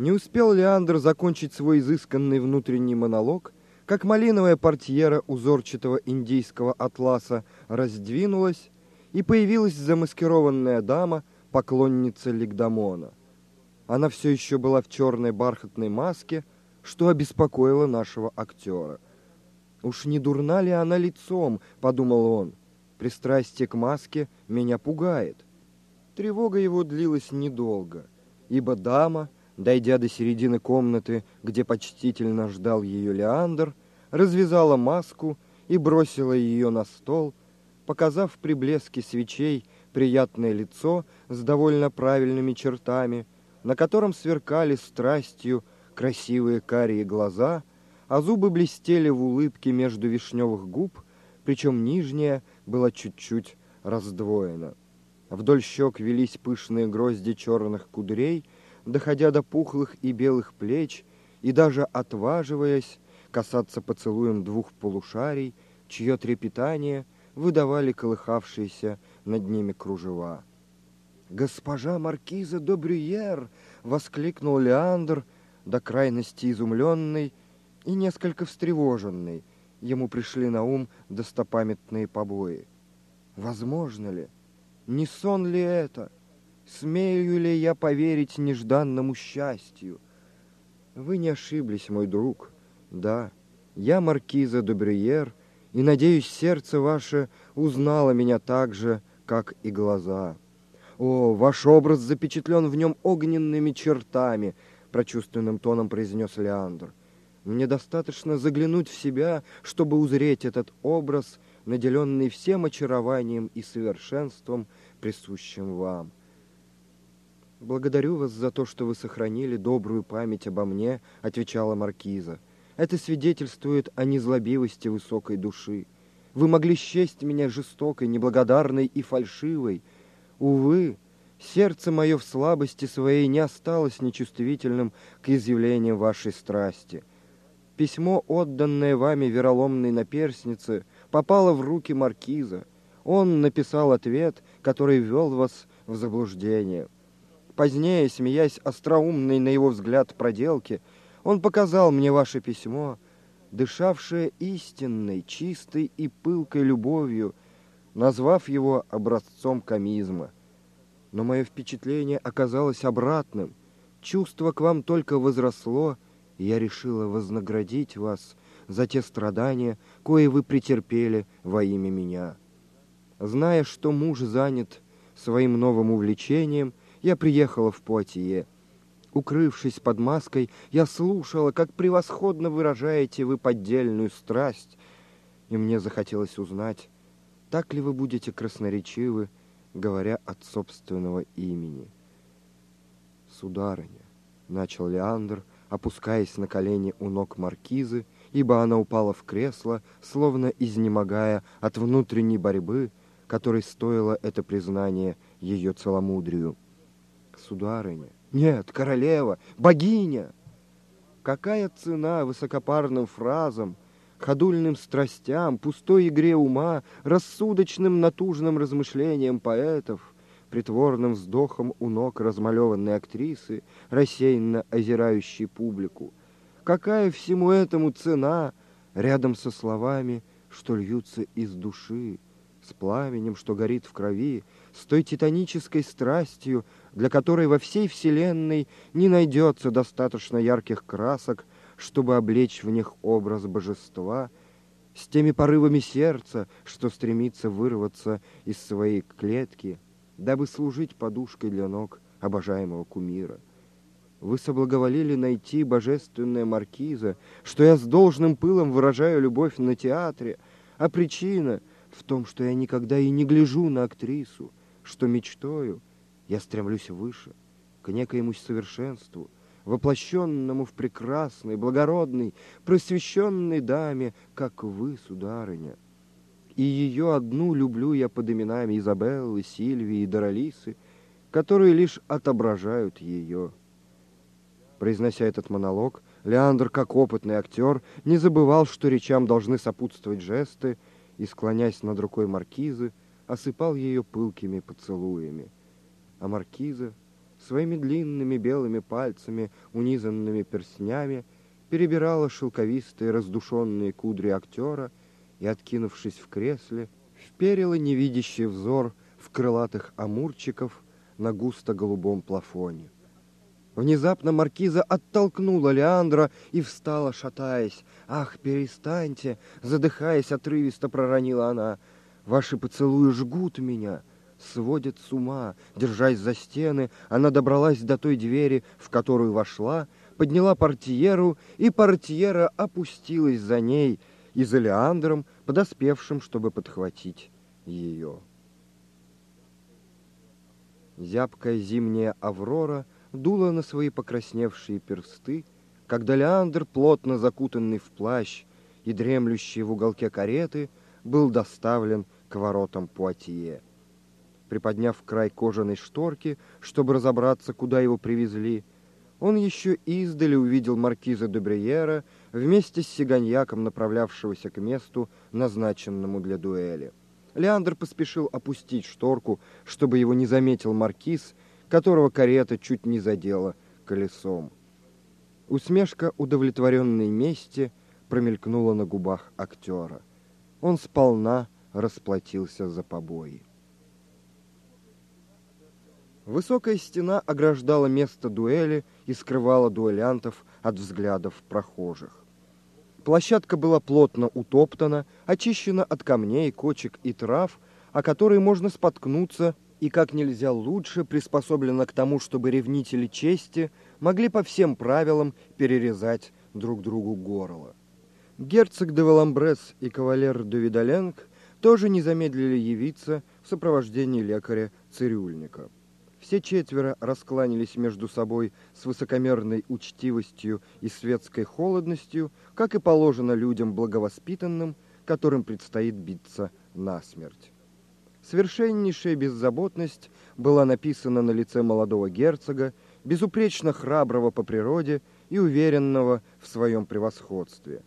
Не успел Леандр закончить свой изысканный внутренний монолог, как малиновая портьера узорчатого индийского атласа раздвинулась, и появилась замаскированная дама, поклонница Лигдамона. Она все еще была в черной бархатной маске, что обеспокоило нашего актера. «Уж не дурна ли она лицом?» — подумал он. «Пристрастие к маске меня пугает». Тревога его длилась недолго, ибо дама, дойдя до середины комнаты, где почтительно ждал ее Леандр, развязала маску и бросила ее на стол, показав при блеске свечей приятное лицо с довольно правильными чертами, на котором сверкали страстью красивые карие глаза, а зубы блестели в улыбке между вишневых губ, причем нижняя была чуть-чуть раздвоена. Вдоль щек велись пышные грозди черных кудрей, доходя до пухлых и белых плеч, и даже отваживаясь касаться поцелуем двух полушарий, чье трепетание выдавали колыхавшиеся над ними кружева. «Госпожа маркиза де Брюер!» — воскликнул Леандр, до крайности изумленный и несколько встревоженный. Ему пришли на ум достопамятные побои. «Возможно ли? Не сон ли это? Смею ли я поверить нежданному счастью?» «Вы не ошиблись, мой друг. Да, я маркиза де Брюер, и, надеюсь, сердце ваше узнало меня так же, как и глаза». «О, ваш образ запечатлен в нем огненными чертами», — прочувственным тоном произнес Леандр. «Мне достаточно заглянуть в себя, чтобы узреть этот образ, наделенный всем очарованием и совершенством, присущим вам». «Благодарю вас за то, что вы сохранили добрую память обо мне», — отвечала Маркиза. «Это свидетельствует о незлобивости высокой души. Вы могли счесть меня жестокой, неблагодарной и фальшивой, — Увы, сердце мое в слабости своей не осталось нечувствительным к изъявлениям вашей страсти. Письмо, отданное вами вероломной наперснице, попало в руки маркиза. Он написал ответ, который ввел вас в заблуждение. Позднее, смеясь остроумной на его взгляд проделки, он показал мне ваше письмо, дышавшее истинной, чистой и пылкой любовью, назвав его образцом комизма. Но мое впечатление оказалось обратным. Чувство к вам только возросло, и я решила вознаградить вас за те страдания, кои вы претерпели во имя меня. Зная, что муж занят своим новым увлечением, я приехала в Пуатье. Укрывшись под маской, я слушала, как превосходно выражаете вы поддельную страсть, и мне захотелось узнать, так ли вы будете красноречивы, говоря от собственного имени? Сударыня, начал Леандр, опускаясь на колени у ног маркизы, ибо она упала в кресло, словно изнемогая от внутренней борьбы, которой стоило это признание ее целомудрию. Сударыня, нет, королева, богиня! Какая цена высокопарным фразам, ходульным страстям, пустой игре ума, рассудочным натужным размышлениям поэтов, притворным вздохом у ног размалеванной актрисы, рассеянно озирающей публику. Какая всему этому цена рядом со словами, что льются из души, с пламенем, что горит в крови, с той титанической страстью, для которой во всей вселенной не найдется достаточно ярких красок, чтобы облечь в них образ божества, с теми порывами сердца, что стремится вырваться из своей клетки, дабы служить подушкой для ног обожаемого кумира. Вы соблаговолили найти божественная маркиза, что я с должным пылом выражаю любовь на театре, а причина в том, что я никогда и не гляжу на актрису, что мечтою я стремлюсь выше, к некоему совершенству — воплощенному в прекрасной, благородной, просвещенной даме, как вы, сударыня. И ее одну люблю я под именами Изабеллы, Сильвии и Доралисы, которые лишь отображают ее. Произнося этот монолог, Леандр, как опытный актер, не забывал, что речам должны сопутствовать жесты, и, склонясь над рукой маркизы, осыпал ее пылкими поцелуями. А маркиза своими длинными белыми пальцами, унизанными перстнями, перебирала шелковистые раздушенные кудри актера и, откинувшись в кресле, вперила невидящий взор в крылатых амурчиков на густо-голубом плафоне. Внезапно маркиза оттолкнула Леандра и встала, шатаясь. «Ах, перестаньте!» — задыхаясь, отрывисто проронила она. «Ваши поцелуи жгут меня!» сводят с ума. Держась за стены, она добралась до той двери, в которую вошла, подняла портьеру, и портьера опустилась за ней и за Леандром, подоспевшим, чтобы подхватить ее. Зябкая зимняя аврора дула на свои покрасневшие персты, когда Леандр, плотно закутанный в плащ и дремлющий в уголке кареты, был доставлен к воротам Пуатье. Приподняв край кожаной шторки, чтобы разобраться, куда его привезли, он еще издали увидел маркиза де Бриера вместе с сиганьяком, направлявшегося к месту, назначенному для дуэли. Леандр поспешил опустить шторку, чтобы его не заметил маркиз, которого карета чуть не задела колесом. Усмешка удовлетворенной мести промелькнула на губах актера. Он сполна расплатился за побои. Высокая стена ограждала место дуэли и скрывала дуэлянтов от взглядов прохожих. Площадка была плотно утоптана, очищена от камней, кочек и трав, о которые можно споткнуться, и как нельзя лучше приспособлена к тому, чтобы ревнители чести могли по всем правилам перерезать друг другу горло. Герцог де Валамбрес и кавалер де Видаленг тоже не замедлили явиться в сопровождении лекаря-цирюльника. Все четверо раскланялись между собой с высокомерной учтивостью и светской холодностью, как и положено людям благовоспитанным, которым предстоит биться насмерть. Совершеннейшая беззаботность была написана на лице молодого герцога, безупречно храброго по природе и уверенного в своем превосходстве.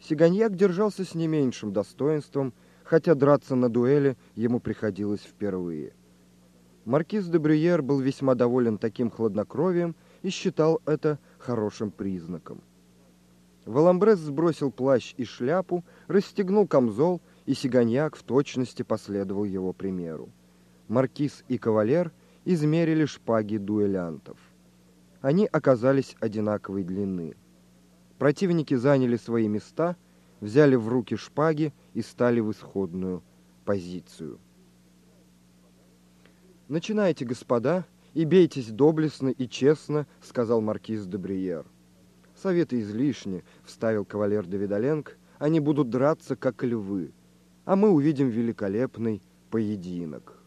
Сиганьяк держался с не меньшим достоинством, хотя драться на дуэли ему приходилось впервые. Маркиз де Брюер был весьма доволен таким хладнокровием и считал это хорошим признаком. Валамбрес сбросил плащ и шляпу, расстегнул камзол, и Сиганьяк в точности последовал его примеру. Маркиз и кавалер измерили шпаги дуэлянтов. Они оказались одинаковой длины. Противники заняли свои места, взяли в руки шпаги и стали в исходную позицию. «Начинайте, господа, и бейтесь доблестно и честно», — сказал маркиз де Бриер. «Советы излишни», — вставил кавалер де Видаленг, — «они будут драться, как львы, а мы увидим великолепный поединок».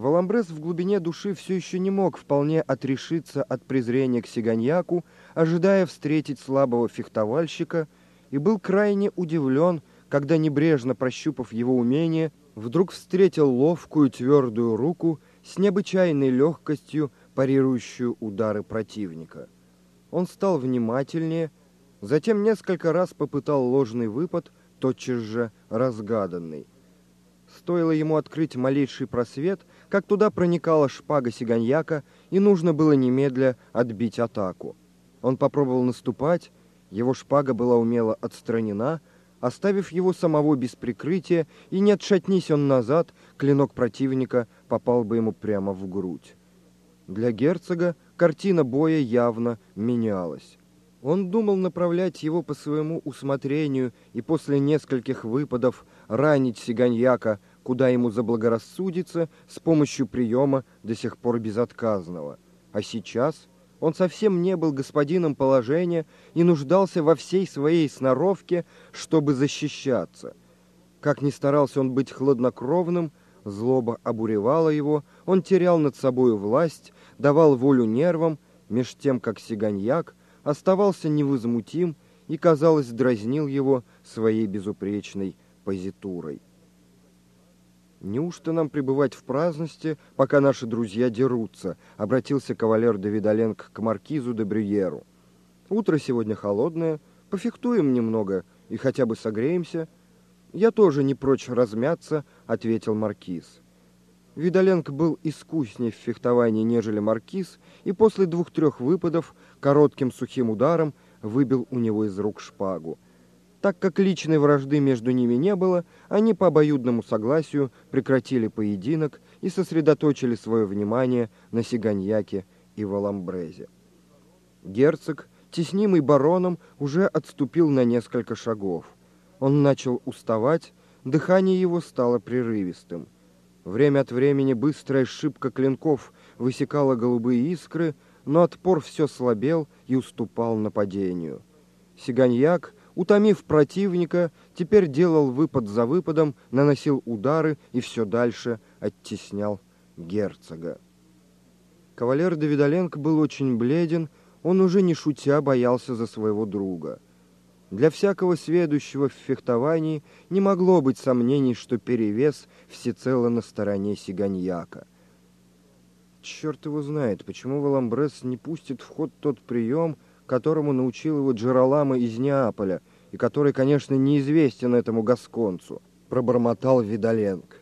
Валамбрес в глубине души все еще не мог вполне отрешиться от презрения к сиганьяку, ожидая встретить слабого фехтовальщика, и был крайне удивлен, когда, небрежно прощупав его умение, вдруг встретил ловкую твердую руку с необычайной легкостью, парирующую удары противника. Он стал внимательнее, затем несколько раз попытал ложный выпад, тотчас же разгаданный. Стоило ему открыть малейший просвет, как туда проникала шпага сиганьяка, и нужно было немедля отбить атаку. Он попробовал наступать, его шпага была умело отстранена, оставив его самого без прикрытия, и не отшатнись он назад, клинок противника попал бы ему прямо в грудь. Для герцога картина боя явно менялась. Он думал направлять его по своему усмотрению и после нескольких выпадов ранить Сиганьяка, куда ему заблагорассудится, с помощью приема до сих пор безотказного. А сейчас он совсем не был господином положения и нуждался во всей своей сноровке, чтобы защищаться. Как ни старался он быть хладнокровным, злоба обуревала его, он терял над собою власть, давал волю нервам, меж тем, как сиганьяк оставался невозмутим и, казалось, дразнил его своей безупречной позитурой. «Неужто нам пребывать в праздности, пока наши друзья дерутся?» — обратился кавалер Давидаленко к маркизу де Брюеру. «Утро сегодня холодное, пофехтуем немного и хотя бы согреемся». «Я тоже не прочь размяться», — ответил маркиз. Видоленко был искуснее в фехтовании, нежели маркиз, и после двух-трех выпадов коротким сухим ударом выбил у него из рук шпагу. Так как личной вражды между ними не было, они по обоюдному согласию прекратили поединок и сосредоточили свое внимание на Сиганьяке и Валамбрезе. Герцог, теснимый бароном, уже отступил на несколько шагов. Он начал уставать, дыхание его стало прерывистым. Время от времени быстрая шибка клинков высекала голубые искры, но отпор все слабел и уступал нападению. Сиганьяк, утомив противника, теперь делал выпад за выпадом, наносил удары и все дальше оттеснял герцога. Кавалер Давидоленко был очень бледен, он уже не шутя боялся за своего друга. Для всякого сведущего в фехтовании не могло быть сомнений, что перевес всецело на стороне Сиганьяка. Черт его знает, почему Валамбрес не пустит в ход тот прием, которому научил его Джералама из Неаполя, и который, конечно, неизвестен этому гасконцу, пробормотал Видаленко.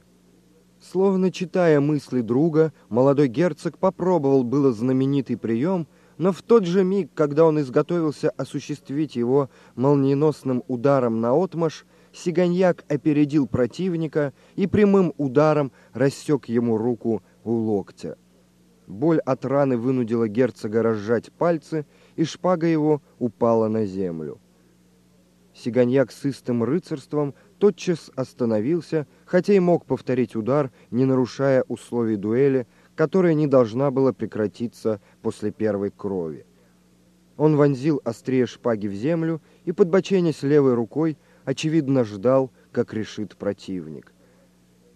Словно читая мысли друга, молодой герцог попробовал было знаменитый прием, но в тот же миг, когда он изготовился осуществить его молниеносным ударом на отмаш, Сиганьяк опередил противника и прямым ударом рассек ему руку у локтя. Боль от раны вынудила герцога разжать пальцы, и шпага его упала на землю. Сиганьяк с истым рыцарством тотчас остановился, хотя и мог повторить удар, не нарушая условий дуэли, которая не должна была прекратиться после первой крови. Он вонзил острие шпаги в землю и, подбоченясь левой рукой, очевидно ждал, как решит противник.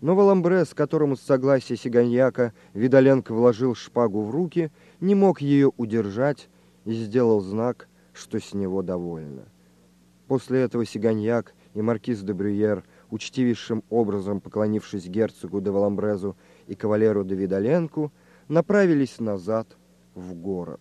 Но Валамбрес, которому с согласия Сиганьяка Видоленко вложил шпагу в руки, не мог ее удержать и сделал знак, что с него довольно. После этого Сиганьяк и маркиз де Брюер, учтивейшим образом поклонившись герцогу де Валамбрезу и кавалеру де Видоленку, направились назад в город.